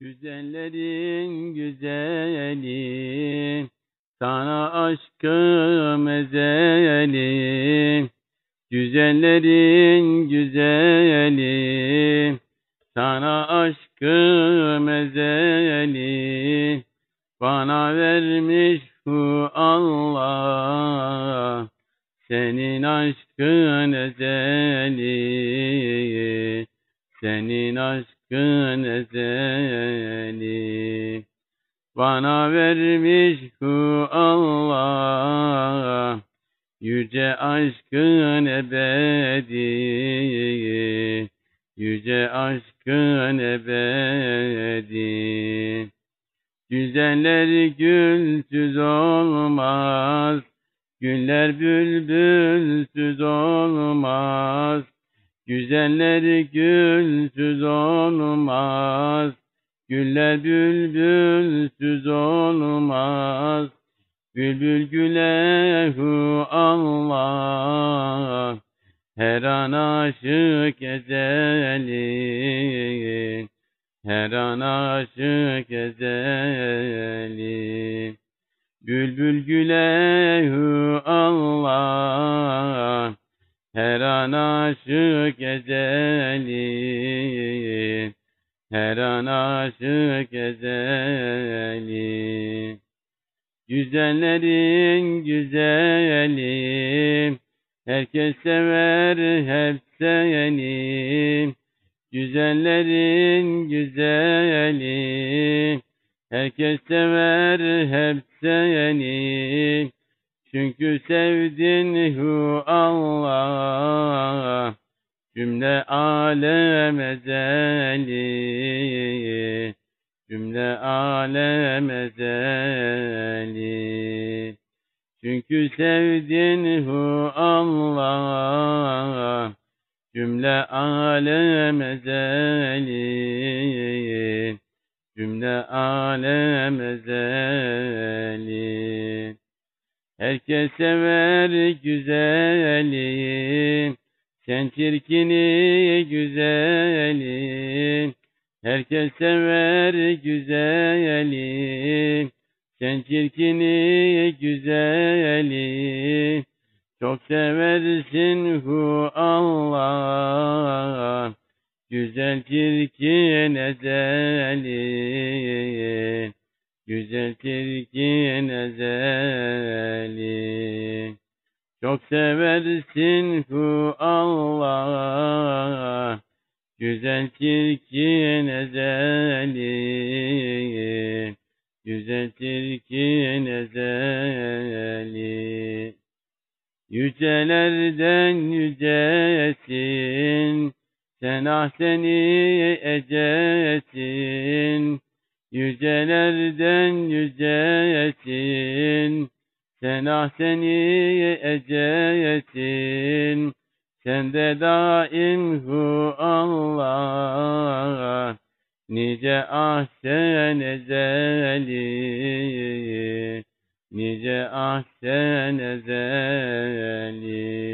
Güzellerin güzeli, sana aşkım ezeli. Güzellerin güzeli, sana aşkım ezeli. Bana vermiş bu Allah, senin aşkın ezeli. Senin aşkın ezeli. Bana vermiş bu Allah Yüce aşkın ebedi. Yüce aşkın ebedi. Güzeller gülsüz olmaz Güller bülbülsüz olmaz Güzeller gülsüz olmaz Güller bülbülsüz olmaz. Bülbül güle hu Allah. Her an aşık ezeli. Her an aşık ezeli. Bülbül güle aşık ezeli. Her an aşık ezeli. Güzellerin güzeli. Herkes sever hep seni. Güzellerin güzeli. Herkes sever hep seni. Çünkü sevdin hu Allah. Cümle alem ezeli, cümle alem ezeli. Çünkü sevdin hu Allah, cümle alem ezeli, cümle alem ezeli. Herkes sever güzeli, sen çirkini güzeli, herkes sever güzeli. Sen çirkini güzeli, çok seversin hu Allah. Güzel çirkin ezeli, güzel çirkin ezeli. Çok seversin hu Allah. Güzel çirkin ezeli. Güzel çirkin ezeli. Yücelerden yücesin. Sen ah seni ecesin. Yücelerden yücesin. Sen ah seni ecesin. Sende daim hu Allah. Nice ahsen ezeli. Nice ahsen ezeli.